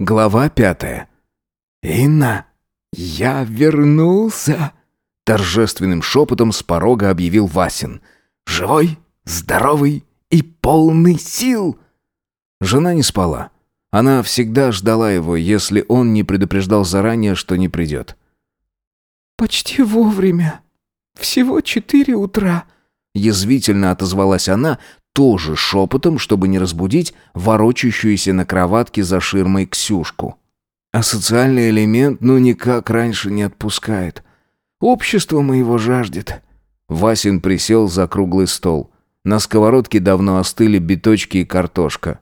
Глава пятая. «Инна, я вернулся!» Торжественным шепотом с порога объявил Васин. «Живой, здоровый и полный сил!» Жена не спала. Она всегда ждала его, если он не предупреждал заранее, что не придет. «Почти вовремя. Всего четыре утра», — язвительно отозвалась она, тоже шепотом, чтобы не разбудить ворочающуюся на кроватке за ширмой Ксюшку. А социальный элемент ну никак раньше не отпускает. Общество моего жаждет. Васин присел за круглый стол. На сковородке давно остыли биточки и картошка.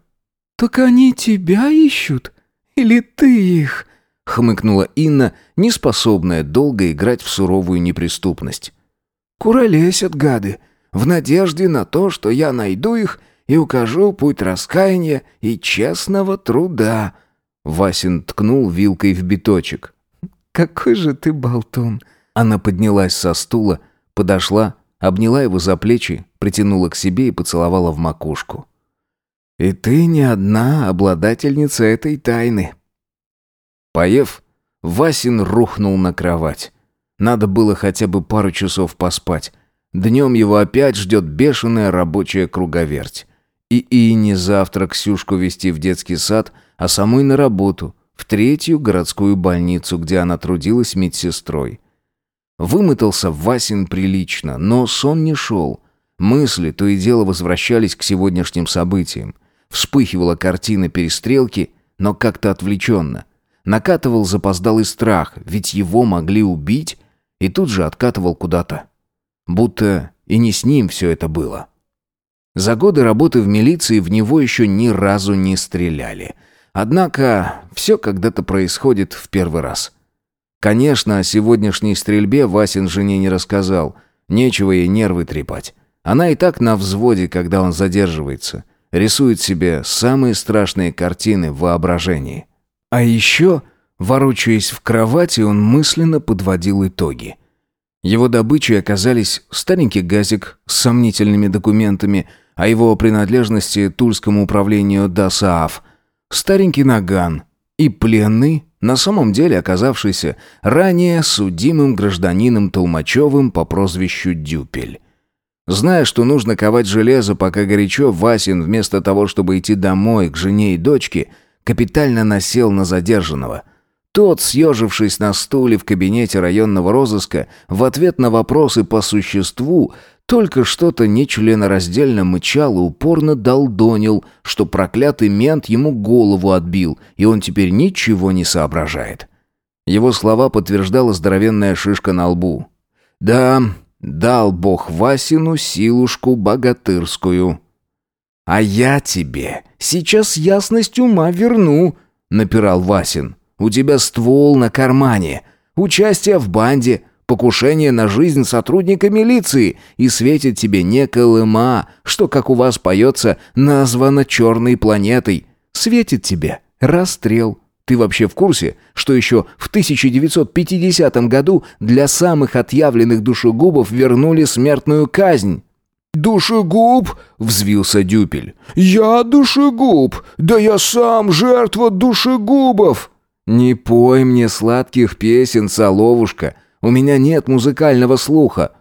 «Так они тебя ищут? Или ты их?» хмыкнула Инна, неспособная долго играть в суровую неприступность. «Куролесят гады, в надежде на то, что я найду их и укажу путь раскаяния и честного труда». Васин ткнул вилкой в биточек. «Какой же ты болтун!» Она поднялась со стула, подошла, обняла его за плечи, притянула к себе и поцеловала в макушку. «И ты не одна обладательница этой тайны». Поев, Васин рухнул на кровать. Надо было хотя бы пару часов поспать. Днем его опять ждет бешеная рабочая круговерть. И и не завтра Ксюшку вести в детский сад, а самой на работу, в третью городскую больницу, где она трудилась медсестрой. Вымотался Васин прилично, но сон не шел. Мысли то и дело возвращались к сегодняшним событиям. Вспыхивала картина перестрелки, но как-то отвлеченно. Накатывал запоздалый страх, ведь его могли убить, и тут же откатывал куда-то. Будто и не с ним все это было. За годы работы в милиции в него еще ни разу не стреляли. Однако все когда-то происходит в первый раз. Конечно, о сегодняшней стрельбе Васин жене не рассказал. Нечего ей нервы трепать. Она и так на взводе, когда он задерживается. Рисует себе самые страшные картины в воображении. А еще, ворочаясь в кровати, он мысленно подводил итоги – его добычей оказались старенький газик с сомнительными документами о его принадлежности Тульскому управлению ДАСААФ, старенький наган и пленный, на самом деле оказавшийся ранее судимым гражданином Толмачевым по прозвищу Дюпель. Зная, что нужно ковать железо, пока горячо, Васин вместо того, чтобы идти домой к жене и дочке, капитально насел на задержанного – тот, съежившись на стуле в кабинете районного розыска, в ответ на вопросы по существу, только что-то нечленораздельно мычал и упорно долдонил, что проклятый мент ему голову отбил, и он теперь ничего не соображает. Его слова подтверждала здоровенная шишка на лбу. «Да, дал бог Васину силушку богатырскую». «А я тебе сейчас ясность ума верну», — напирал Васин. У тебя ствол на кармане, участие в банде, покушение на жизнь сотрудника милиции, и светит тебе не Колыма, что, как у вас поется, названо черной планетой. Светит тебе расстрел. Ты вообще в курсе, что еще в 1950 году для самых отъявленных душегубов вернули смертную казнь? «Душегуб!» — взвился Дюпель. «Я душегуб! Да я сам жертва душегубов!» «Не пой мне сладких песен, соловушка, у меня нет музыкального слуха».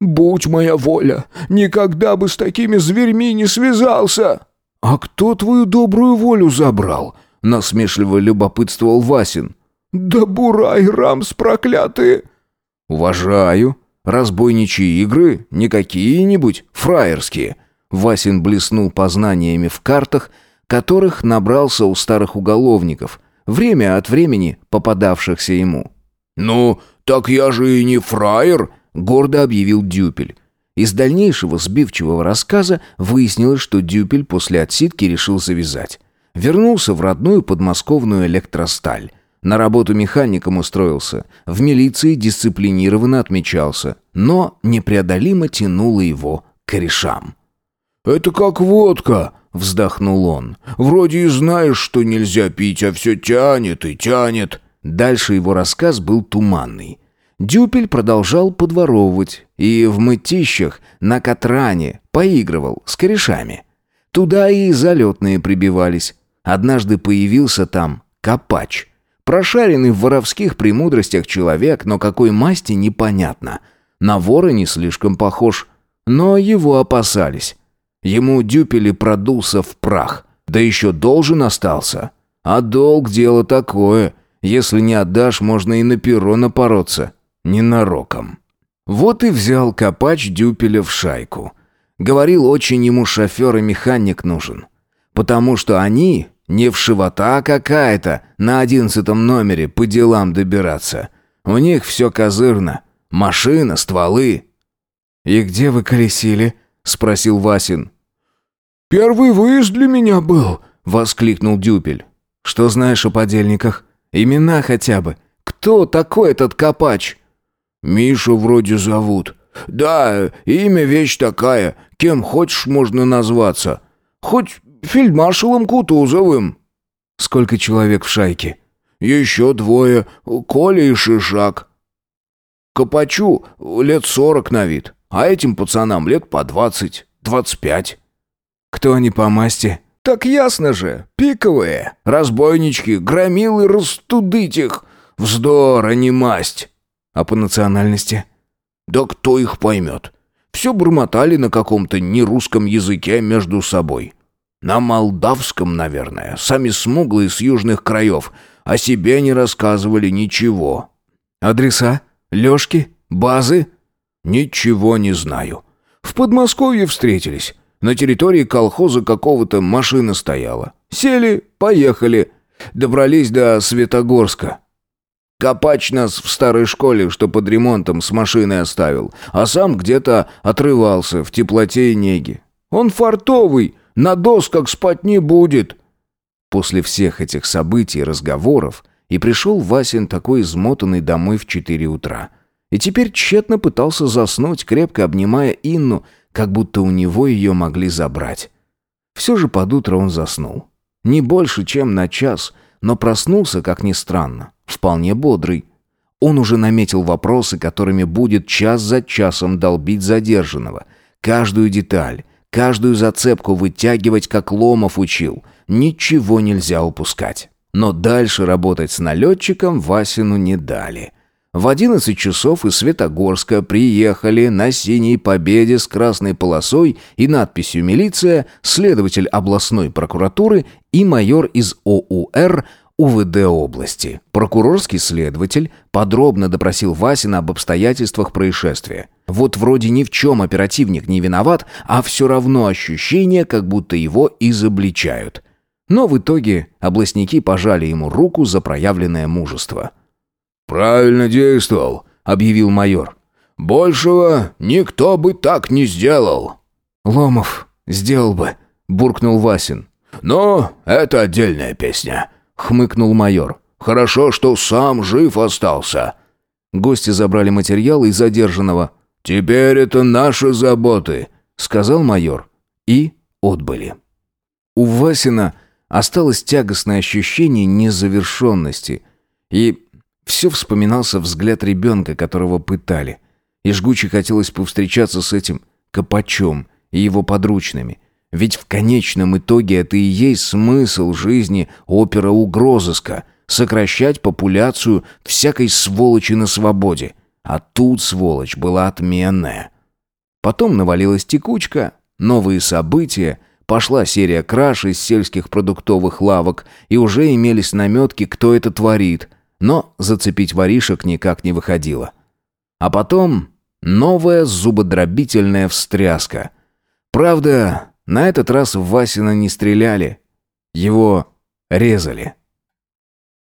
«Будь моя воля, никогда бы с такими зверьми не связался!» «А кто твою добрую волю забрал?» — насмешливо любопытствовал Васин. «Да бурай, рамс проклятые!» «Уважаю. Разбойничьи игры, не какие-нибудь, фраерские». Васин блеснул познаниями в картах, которых набрался у старых уголовников — время от времени попадавшихся ему. «Ну, так я же и не фраер», — гордо объявил Дюпель. Из дальнейшего сбивчивого рассказа выяснилось, что Дюпель после отсидки решил завязать. Вернулся в родную подмосковную электросталь. На работу механиком устроился, в милиции дисциплинированно отмечался, но непреодолимо тянуло его к корешам. «Это как водка», Вздохнул он. «Вроде и знаешь, что нельзя пить, а все тянет и тянет». Дальше его рассказ был туманный. Дюпель продолжал подворовывать и в мытищах на Катране поигрывал с корешами. Туда и залетные прибивались. Однажды появился там Копач. Прошаренный в воровских премудростях человек, но какой масти непонятно. На вора не слишком похож, но его опасались. Ему дюпели продулся в прах, да еще должен остался. А долг дело такое, если не отдашь, можно и на перо напороться. Ненароком. Вот и взял копач дюпеля в шайку. Говорил, очень ему шофер и механик нужен. Потому что они не вшивота какая-то на одиннадцатом номере по делам добираться. У них все козырно. Машина, стволы. «И где вы колесили?» — спросил Васин. «Первый выезд для меня был», — воскликнул Дюпель. «Что знаешь о подельниках? Имена хотя бы. Кто такой этот копач?» «Мишу вроде зовут. Да, имя вещь такая. Кем хочешь можно назваться. Хоть фельдмаршалом Кутузовым». «Сколько человек в шайке?» «Еще двое. Коля и Шишак». «Копачу лет сорок на вид, а этим пацанам лет по двадцать, двадцать пять». «Кто они по масти?» «Так ясно же, пиковые, разбойнички, громилы растудыть их. Вздор, а не масть». «А по национальности?» «Да кто их поймет? Все бормотали на каком-то нерусском языке между собой. На молдавском, наверное, сами смуглые с южных краев, о себе не рассказывали ничего». «Адреса? Лёшки? Базы?» «Ничего не знаю. В Подмосковье встретились». На территории колхоза какого-то машина стояла. Сели, поехали. Добрались до Светогорска. Копач нас в старой школе, что под ремонтом с машиной оставил, а сам где-то отрывался в теплоте и неге. Он фартовый, на досках спать не будет. После всех этих событий и разговоров и пришел Васин такой измотанный домой в четыре утра. И теперь тщетно пытался заснуть, крепко обнимая Инну, как будто у него ее могли забрать. Все же под утро он заснул. Не больше, чем на час, но проснулся, как ни странно, вполне бодрый. Он уже наметил вопросы, которыми будет час за часом долбить задержанного. Каждую деталь, каждую зацепку вытягивать, как Ломов учил. Ничего нельзя упускать. Но дальше работать с налетчиком Васину не дали. В 11 часов из Светогорска приехали на «Синей Победе» с красной полосой и надписью «Милиция», следователь областной прокуратуры и майор из ОУР УВД области. Прокурорский следователь подробно допросил Васина об обстоятельствах происшествия. Вот вроде ни в чем оперативник не виноват, а все равно ощущение, как будто его изобличают. Но в итоге областники пожали ему руку за проявленное мужество. «Правильно действовал», — объявил майор. «Большего никто бы так не сделал». «Ломов сделал бы», — буркнул Васин. «Но это отдельная песня», — хмыкнул майор. «Хорошо, что сам жив остался». Гости забрали материалы из задержанного. «Теперь это наши заботы», — сказал майор. И отбыли. У Васина осталось тягостное ощущение незавершенности. И все вспоминался взгляд ребенка, которого пытали. И жгуче хотелось повстречаться с этим Копачом и его подручными. Ведь в конечном итоге это и есть смысл жизни опера угрозыска — сокращать популяцию всякой сволочи на свободе. А тут сволочь была отменная. Потом навалилась текучка, новые события, пошла серия краж из сельских продуктовых лавок, и уже имелись наметки, кто это творит — но зацепить воришек никак не выходило. А потом новая зубодробительная встряска. Правда, на этот раз в Васина не стреляли. Его резали.